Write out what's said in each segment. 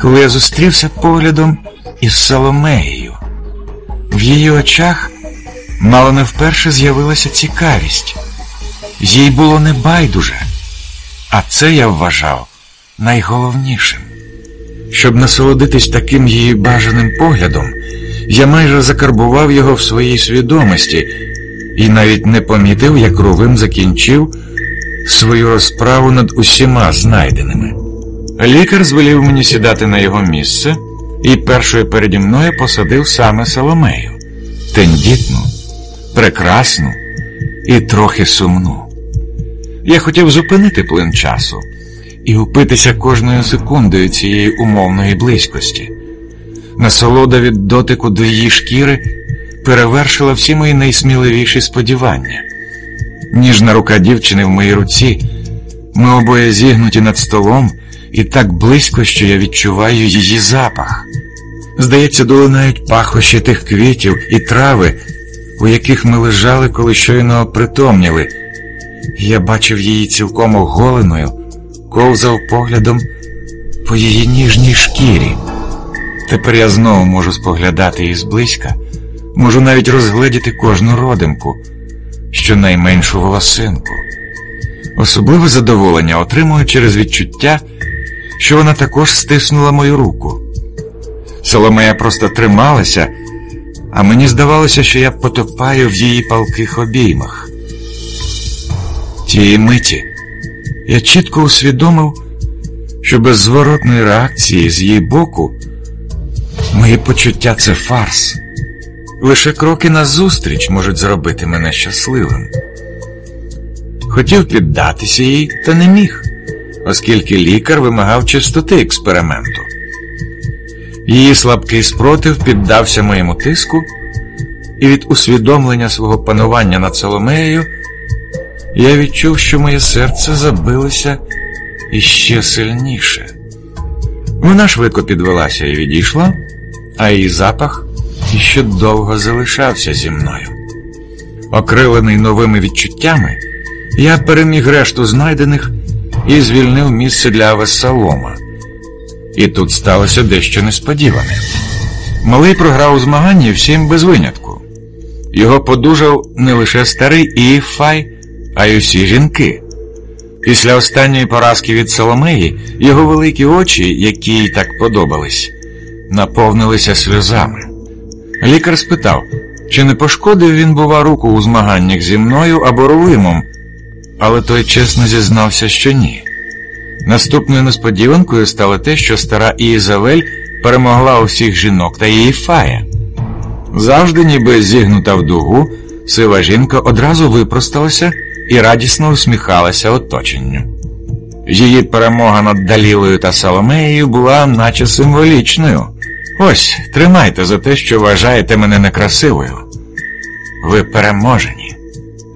коли я зустрівся поглядом із Соломеєю. В її очах мало не вперше з'явилася цікавість, їй було не байдуже, а це я вважав найголовнішим. Щоб насолодитись таким її бажаним поглядом, я майже закарбував його в своїй свідомості і навіть не помітив, як Рувим закінчив свою розправу над усіма знайденими. Лікар звелів мені сідати на його місце і першою переді мною посадив саме Соломею тендітну, прекрасну і трохи сумну. Я хотів зупинити плин часу і упитися кожною секундою цієї умовної близькості. Насолода від дотику до її шкіри перевершила всі мої найсміливіші сподівання. Ніжна рука дівчини в моїй руці, ми обоє зігнуті над столом, і так близько, що я відчуваю її запах. Здається, долинають пахощі тих квітів і трави, у яких ми лежали, коли щойно притомніли. Я бачив її цілком оголеною, ковзав поглядом по її ніжній шкірі. Тепер я знову можу споглядати її зблизька, можу навіть розгледіти кожну родимку, щонайменшу волосинку. Особливе задоволення отримую через відчуття, що вона також стиснула мою руку. Соломея просто трималася, а мені здавалося, що я потопаю в її палких обіймах. Тієї миті я чітко усвідомив, що без зворотної реакції з її боку мої почуття це фарс. Лише кроки назустріч можуть зробити мене щасливим. Хотів піддатися їй, та не міг, оскільки лікар вимагав чистоти експерименту. Її слабкий спротив піддався моєму тиску, і від усвідомлення свого панування над Соломеєю я відчув, що моє серце забилося іще сильніше. Вона швидко підвелася і відійшла, а її запах іще довго залишався зі мною. Окрилений новими відчуттями, я переміг решту знайдених і звільнив місце для Авесалома. І тут сталося дещо несподіване. Малий програв у змаганні всім без винятку. Його подужав не лише старий Іфай, а й усі жінки. Після останньої поразки від Соломеї його великі очі, які їй так подобались, наповнилися сльозами. Лікар спитав, чи не пошкодив він, бува, руку у змаганнях зі мною або Рулимом, але той чесно зізнався, що ні. Наступною несподіванкою стало те, що стара Іїзавель перемогла усіх жінок та її фая. Завжди, ніби зігнута в дугу, сива жінка одразу випросталася і радісно усміхалася оточенню. Її перемога над Далілою та Соломеєю була наче символічною. Ось тримайте за те, що вважаєте мене некрасивою. Ви переможені,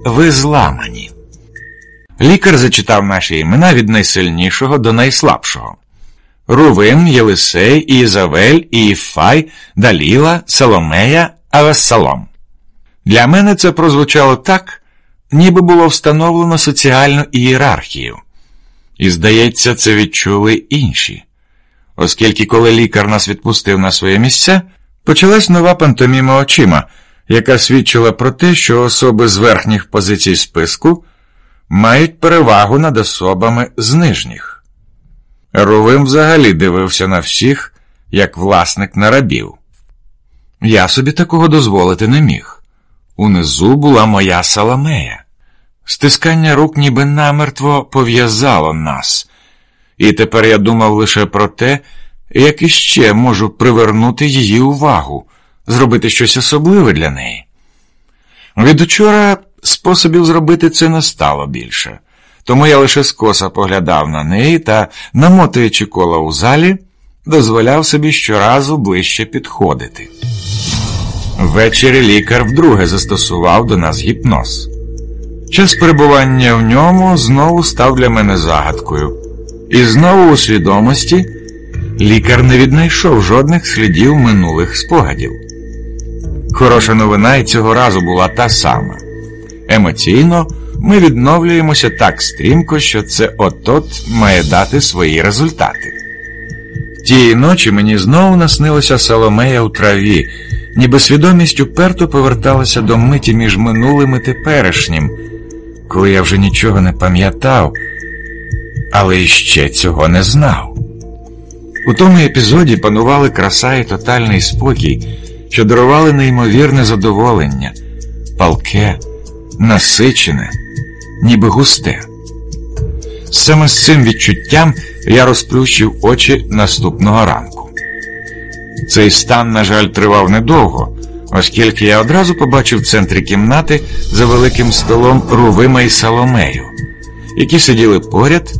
ви зламані. Лікар зачитав наші імена від найсильнішого до найслабшого. Рувим, Єлисей, Іїзавель, Іїфай, Даліла, Соломея, Авессалом. Для мене це прозвучало так, ніби було встановлено соціальну ієрархію. І, здається, це відчули інші. Оскільки, коли лікар нас відпустив на своє місця, почалась нова пантоміма очима, яка свідчила про те, що особи з верхніх позицій списку мають перевагу над особами з нижніх. Рувим взагалі дивився на всіх, як власник на рабів. Я собі такого дозволити не міг. Унизу була моя Саламея. Стискання рук ніби намертво пов'язало нас, і тепер я думав лише про те, як іще можу привернути її увагу, зробити щось особливе для неї. Від учора способів зробити це не стало більше, тому я лише скоса поглядав на неї та, намотуючи коло у залі, дозволяв собі щоразу ближче підходити. Ввечері лікар вдруге застосував до нас гіпноз. Час перебування в ньому знову став для мене загадкою, і знову у свідомості лікар не віднайшов жодних слідів минулих спогадів. Хороша новина і цього разу була та сама. Емоційно ми відновлюємося так стрімко, що це от-от має дати свої результати. Тієї ночі мені знову наснилося Соломея у траві, ніби свідомість уперто поверталася до миті між минулим і теперішнім, коли я вже нічого не пам'ятав, але іще цього не знав. У тому епізоді панували краса і тотальний спокій, що дарували неймовірне задоволення, палке, насичене, ніби густе. Саме з цим відчуттям я розплющив очі наступного ранку. Цей стан, на жаль, тривав недовго, оскільки я одразу побачив в центрі кімнати за великим столом Рувима і Соломею, які сиділи поряд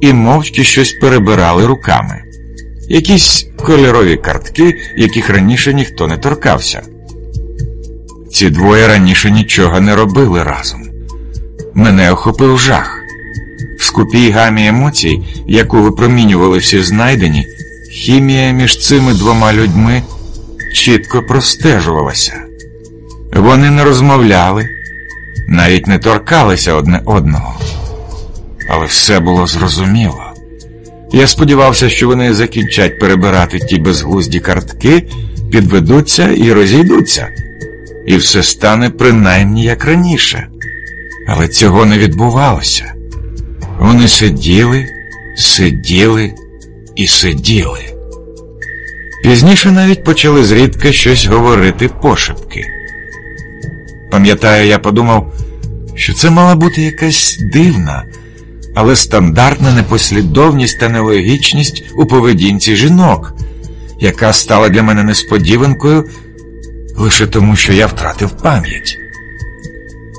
і мовчки щось перебирали руками, якісь кольорові картки, яких раніше ніхто не торкався. Ці двоє раніше нічого не робили разом. Мене охопив жах. В скупій гамі емоцій, яку випромінювали всі знайдені, хімія між цими двома людьми чітко простежувалася. Вони не розмовляли, навіть не торкалися одне одного. Але все було зрозуміло. Я сподівався, що вони закінчать перебирати ті безглузді картки, підведуться і розійдуться, і все стане принаймні як раніше. Але цього не відбувалося. Вони сиділи, сиділи і сиділи. Пізніше навіть почали зрідка щось говорити пошепки. Пам'ятаю, я подумав, що це мала бути якась дивна, але стандартна непослідовність та нелогічність у поведінці жінок, яка стала для мене несподіванкою лише тому, що я втратив пам'ять.